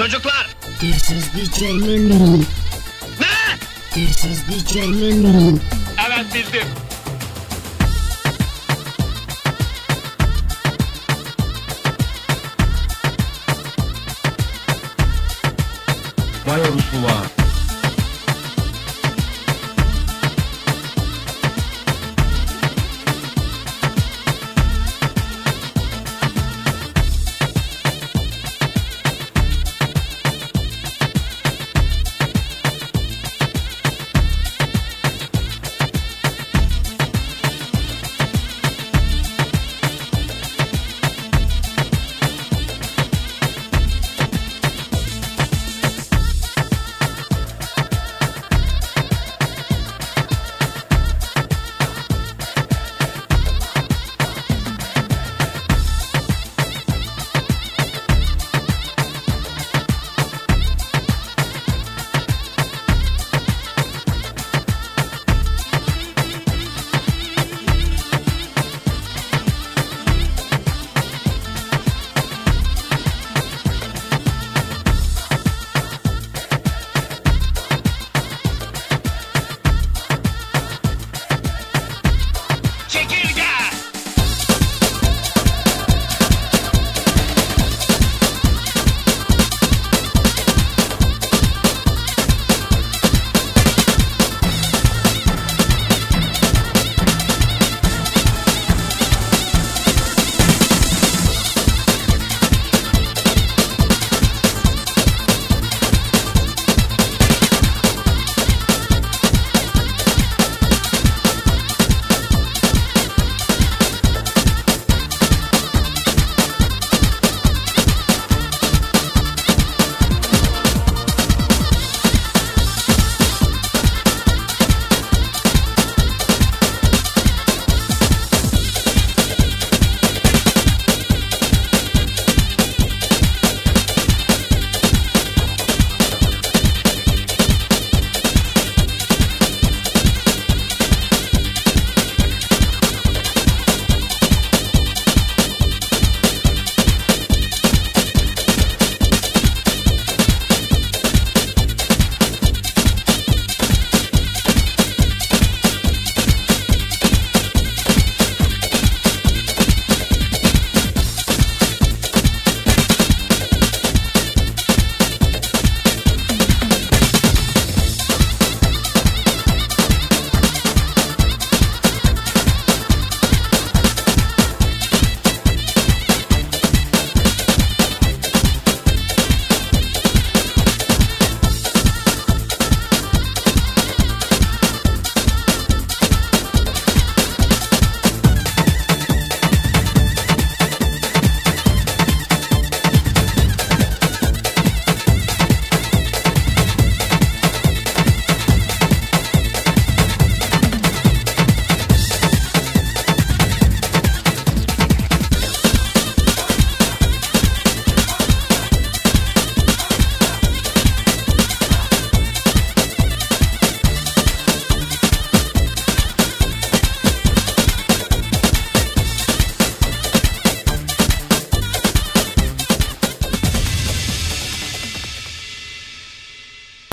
Çocuklar! This is DJ Menderes. Ne? This is DJ Menderes. Evet bildim. Vay orospu